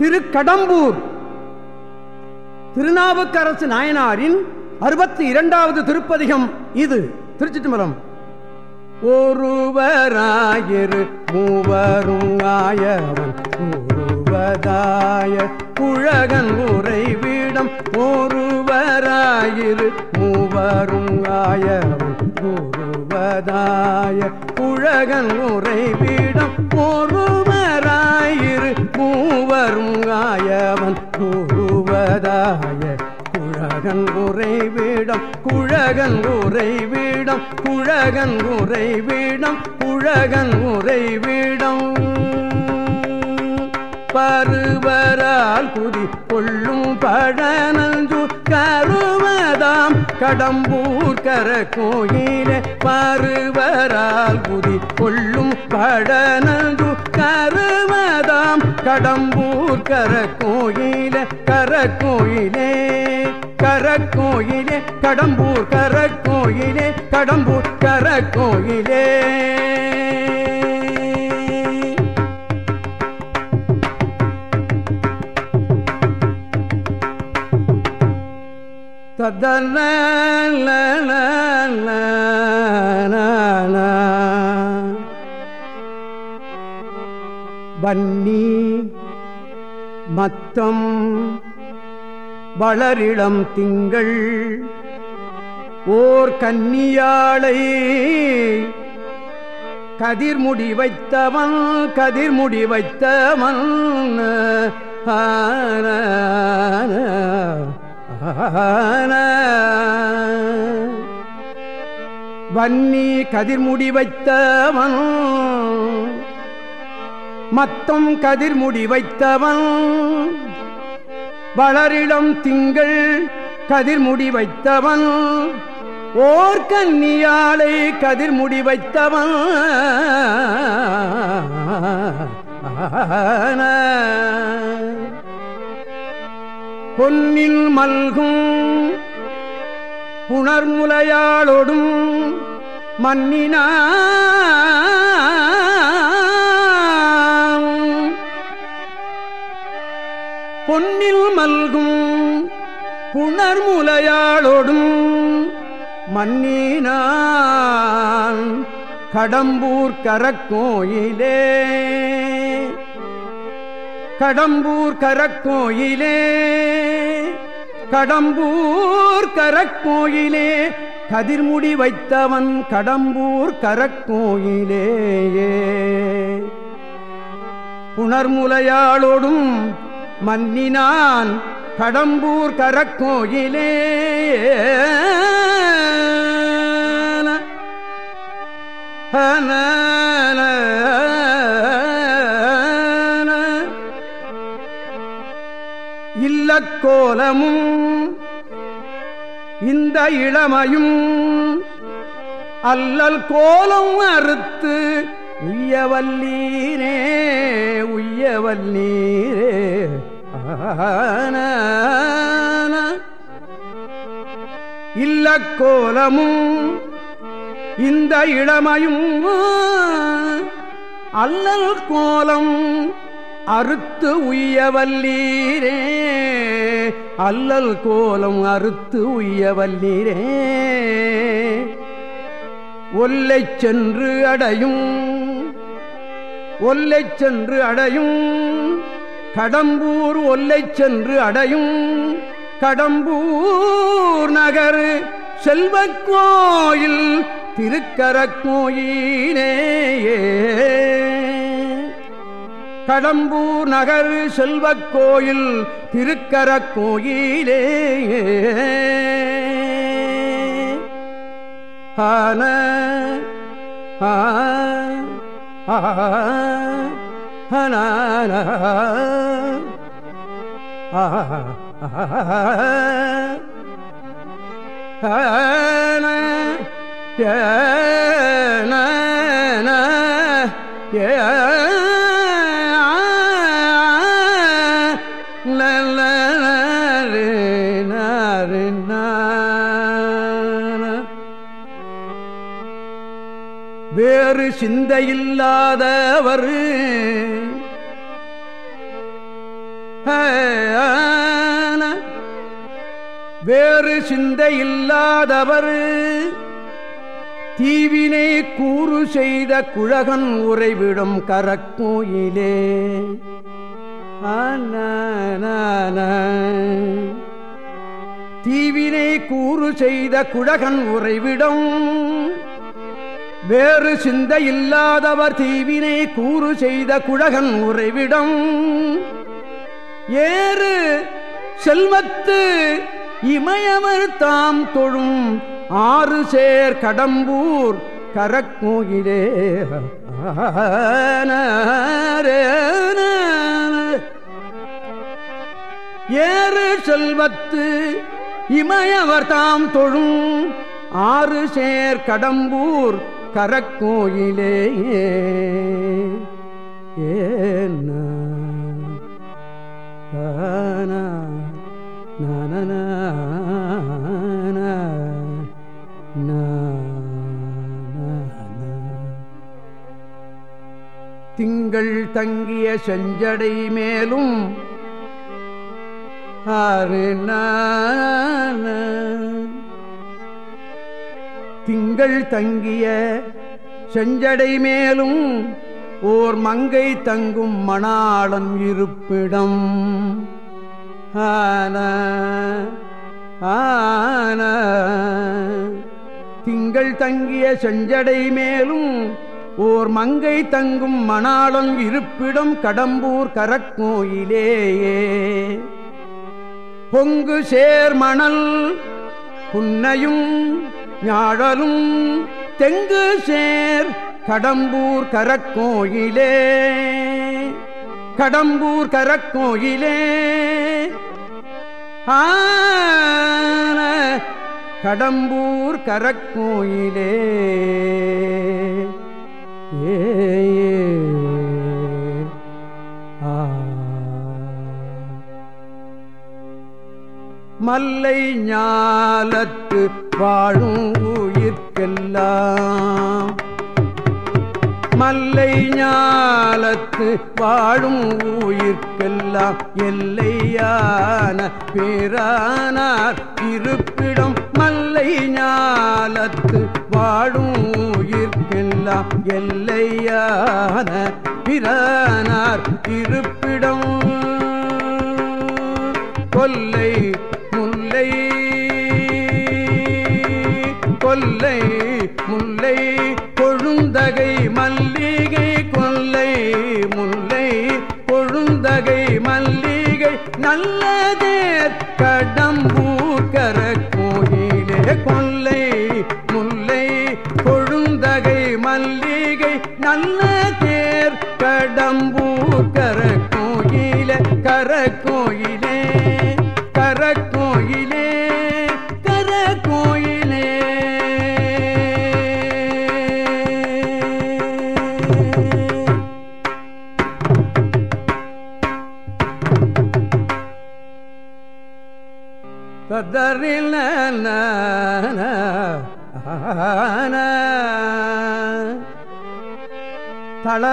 திருக்கடம்பூர். திருநாவுக்கரசு நாயனாரின் அறுபத்தி இரண்டாவது திருப்பதிகம் இது. திருச்சிட்டுமலம் ஒருவராயிரு மூவரும் ஆயவன். ஒருவதாய குழகன் உறைவிடம். ஒருவராயிரு மூவரும் ஆயவன். ஒருவதாய குழகன் உறைவிடம். குழகன் உறைவிடம் குழகன் உறைவிடம் குழகன் உறைவிடம் குழகன் உறைவிடம் பருவரால் குதி கொள்ளும் படனஞ்சு கருவதாம் கடம்பூர் கர கோயிலே பருவரால் குதி கொள்ளும் படனஞ்சு கருவதாம் கடம்பூர் கர கோயிலே கர கோயிலே கரக்கோயிலே கடம்பூர் கரக்கோயிலே கடம்பூர் கரக்கோயிலே. ததன வன்னி மத்தம் வளரிளம் திங்கள். ஓர் கன்னியாளை கதிர்முடி வைத்தவன் கதிர்முடி வைத்தவன். வன்னி கதிர்முடி வைத்தவன். மத்தம் கதிர்முடி வைத்தவன். வளரிடம் திங்கள் கதிர்முடி வைத்தவன். ஓர் கன்னியாளை கதிர்முடி வைத்தவன். பொன்னில் மல்கும் புணர்முலையாளொடும் மன்னினா புணர்முலையாளொடும் மன்னினான் கடம்பூர் கரக்கோயிலே. கடம்பூர் கரக்கோயிலே. கடம்பூர் கரக்கோயிலே. கதிர்முடி வைத்தவன் கடம்பூர் கரக்கோயிலேயே. புணர்முலையாளோடும் மன்னினான் கடம்பூர் கரக்கோயிலே. இல்லக்கோலமும் இந்த இளமையும் அல்லல் கோலம் அறுத்து உய்யவல்லீரே உய்யவல்லீரே. இல்ல கோலமும் இந்த இளமையும் அல்லல் கோலம் அறுத்து உய்யவல்லீரே. அல்லல் கோலம் அறுத்து உய்யவல்லீரே. ஒல்லை சென்று அடையும் ஒல்லை சென்று அடையும் கடம்பூர் ஒல்லை சென்று அடையும் கடம்பூர் நகர் செல்வ கோயில் திருக்கரக்கோயிலேயே கடம்பூர் நகர் செல்வ கோயில் திருக்கரக் கோயிலே ஆன ஆ. ஹனான வேறு சிந்தையில்லாதவர். வேறு சிந்தையில்லாதவர். தீவினை கூறு செய்த குழகன் உறைவிடும் கரக்கோயிலே. தீவினை கூறு செய்த குழகன் உறைவிடும் வேறு சிந்த இல்லாதவர் தீவினை கூறு செய்த குழகன் உறைவிடம். ஏறு செல்வத்து இமயமர் தாம் தொழும் ஆறு சேர் கடம்பூர் கரக்கோயிலே ஏறு செல்வத்து இமயவர் தாம் தொழும் ஆறு சேர் கடம்பூர் கரக்கோயிலே ஏன திங்கள் தங்கிய செஞ்சடை மேலும் ஆறு நான திங்கள் தங்கிய செஞ்சடை மேலும் ஓர் மங்கை தங்கும் மணாளன் இருப்பிடம். ஆன ஆன. திங்கள் தங்கிய செஞ்சடை மேலும் ஓர் மங்கை தங்கும் மணாளன் இருப்பிடம் கடம்பூர் கரக்கோயிலேயே. பொங்கு சேர் மணல் புன்னையும் ஞாழலும் தெங்கு சேர் கடம்பூர் கரக்கோயிலே. கடம்பூர் கரக்கோயிலே. ஆன கடம்பூர் கரக்கோயிலே. ஏ மல்லை ஞாலத்து வாழும் உயிர்க்கெல்லாம். மல்லை ஞாலத்து வாழும் உயிர்க்கெல்லாம் எல்லையான பேரானார். இருப்பிடம் மல்லை ஞாலத்து வாழும் உயிர்க்கெல்லாம் எல்லையான பிரானார். இருப்பிடம் கொல்லை முல்லை கொல்லை முல்லை கொழுந்தகை மல்லிகை கொல்லை முல்லை கொழுந்தகை மல்லிகை நல்லதே கடம்பூக்கர கோயிலே கொல்லை முல்லை கொழுந்தகை மல்லிகை நல்ல தேர் கடம்பூக்கர கோயிலே கர கோயிலே கர கோயிலே.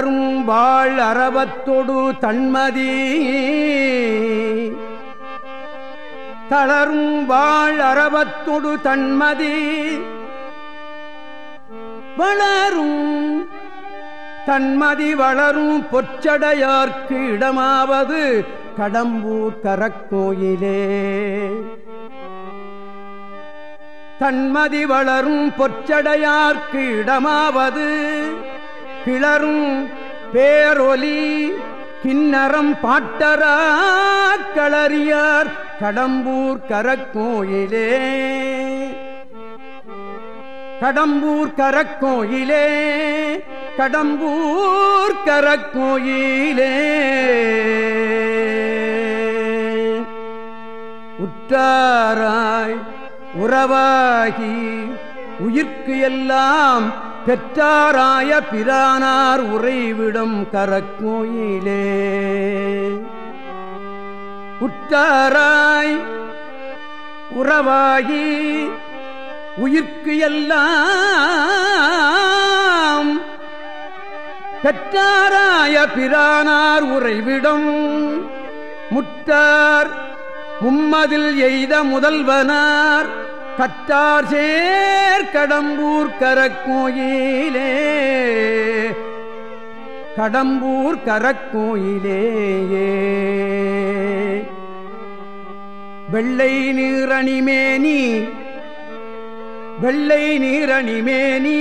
தரும் வாழ் அறவத்தொடு தன்மதி. தளரும் வாழ் அறவத்தொடு தன்மதி. வளரும் தன்மதி வளரும் பொற்சடையார்க்கு இடமாவது கடம்பூர் கரக்கோயிலே. தன்மதி வளரும் பொற்சடையார்க்கு இடமாவது கிளரும் பேரொலி கிண்ணறம் பாட்டரா களறியார் கடம்பூர் கரக்கோயிலே. கடம்பூர் கரக்கோயிலே கடம்பூர் கரக்கோயிலே. உற்றாராய் உறவாகி உயிர்க்கு எல்லாம் பெற்றாராய பிரானார் உறைவிடும் கரக்கோயிலே. உற்றாராய் உறவாகி உயிர்க்கு எல்லாம் பெற்றாராய பிரானார் உறைவிடும் முற்றார் மும்மதில் எய்த முதல்வனார் கற்றார் சேர் கடம்பூர் கரக்கோயிலே. கடம்பூர் கரக்கோயிலேயே. வெள்ளை நீரணிமேனி வெள்ளை நீரணிமேனி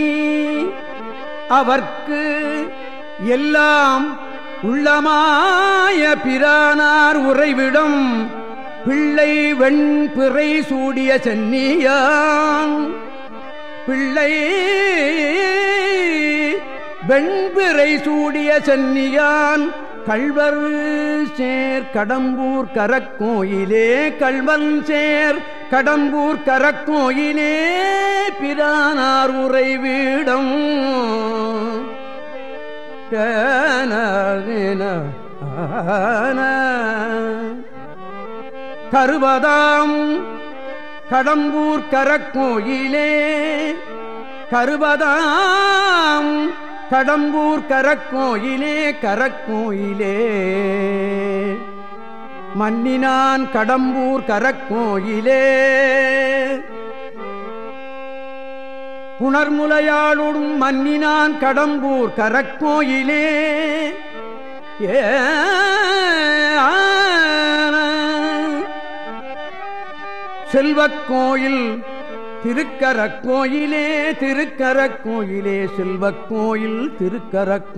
அவர்க்கு எல்லாம் உள்ளமாய பிரானார் உறைவிடம் பிள்ளை வெண்பிறை சூடிய சென்னியான் பிள்ளை வெண்பிறை சூடிய சென்னியான் கல்வர் சேர் கடம்பூர் கரக்கோயிலே கல்வன் சேர் கடம்பூர் கரக்கோயிலே பிரானார் உரை வீடம். ஆன. கருவதாம். கடம்பூர் கரக்கோயிலே கருவதாம். கடம்பூர் கரக்கோயிலே கரக்கோயிலே. மன்னினான் கடம்பூர் கரக்கோயிலே. புனர்முலையாளுடும் மன்னினான் கடம்பூர் கரக்கோயிலே. ஏ செல்வக் கோயில் திருக்கரக்கோயிலே கோயிலே திருக்கரக் செல்வக் கோயில் திருக்கரக்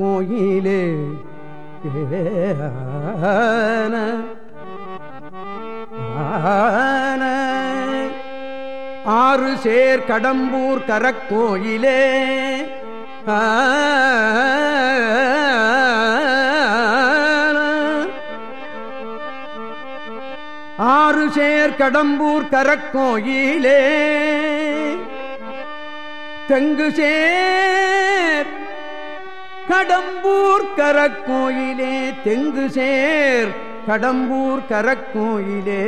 ஆறு சேர் கடம்பூர் கரக்கோயிலே ஆ ஆறு சேர் கடம்பூர் கரக்கோயிலே. தெங்கு சேர் கடம்பூர் கரக்கோயிலே. தெங்கு சேர் கடம்பூர் கரக்கோயிலே.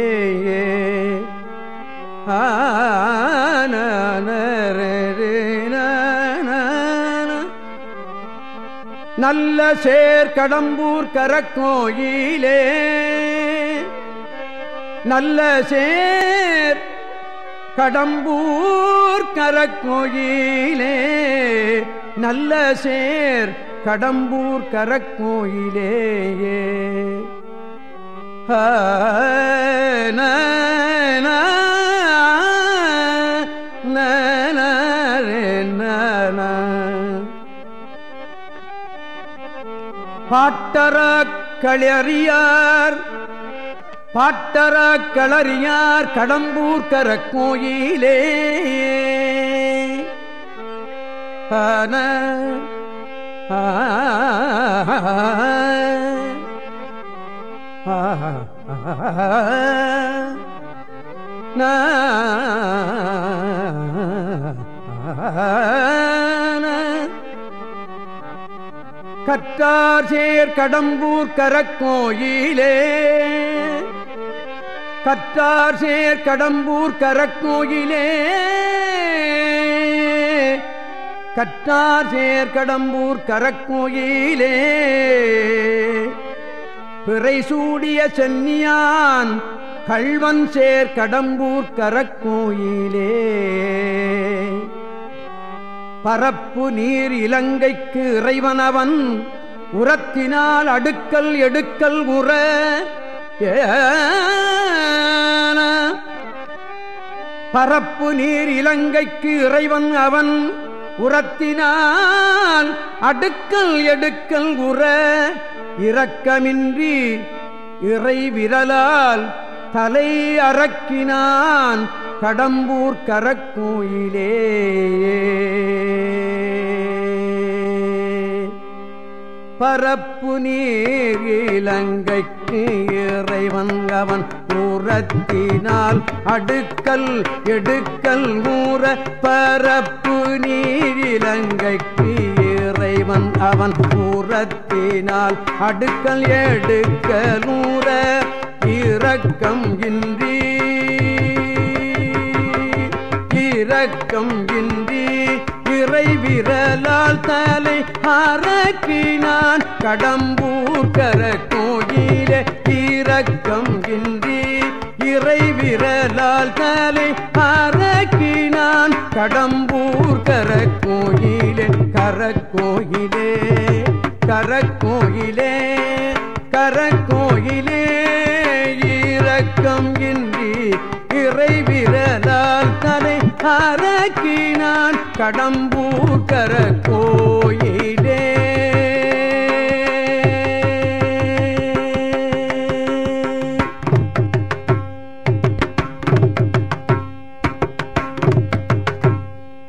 நல்ல சேர் கடம்பூர் கரக்கோயிலே. நல்ல சேர் கடம்பூர் கரக்கோயிலே. நல்ல சேர் கடம்பூர் கரக்கோயிலேயே. பாட்டர களறியார் பாட்டர களறியார் கடம்பூர் கோயிலே ஆன கற்றார் சேர் கடம்பூர் கரக்கோயிலே கற்றார் சேர் கடம்பூர் கரக்கோயிலே. கற்றார் சேர் கடம்பூர் கரக்கோயிலே. பிறை சூடிய சென்னியான் கள்வன் சேர் கடம்பூர் கரக்கோயிலே. பரப்பு நீர் இலங்கைக்கு இறைவனவன் உரத்தினால் அடுக்கல் எடுக்கல் உற பரப்பு நீர் இலங்கைக்கு இறைவன் அவன். உரத்தினால் அடுக்கல் எடுக்கல் உற. இரக்கமின்றி இறை விரலால் தலை அரக்கினான் கடம்பூர் கரக்கோயிலே. பரப்பு நீர் இலங்கைக்கு இறைவன் அவன் ஊரத்தினால் அடுக்கல் எடுக்கல் ஊற பரப்பு நீரிலங்கைக்கு இறைவன் அவன் ஊரத்தினால் அடுக்கல் எடுக்கல் ஊற இரக்கம் இன்றி இரக்கம் இன்றி ஒற்றை விரலால் தலை அரக்கினான். கடம்பூர் கர கோயிலே ஈரக்கம் இன்றி இறை விரலால் தலை அரக்கினான். கடம்பூர் கரக்கோயிலே கரக்கோயிலே கரக்கோயிலே கரக்கோயிலே இறக்கம் இன்றி இறை கரக்கினான் அரக்கினான் கர கோயிலே.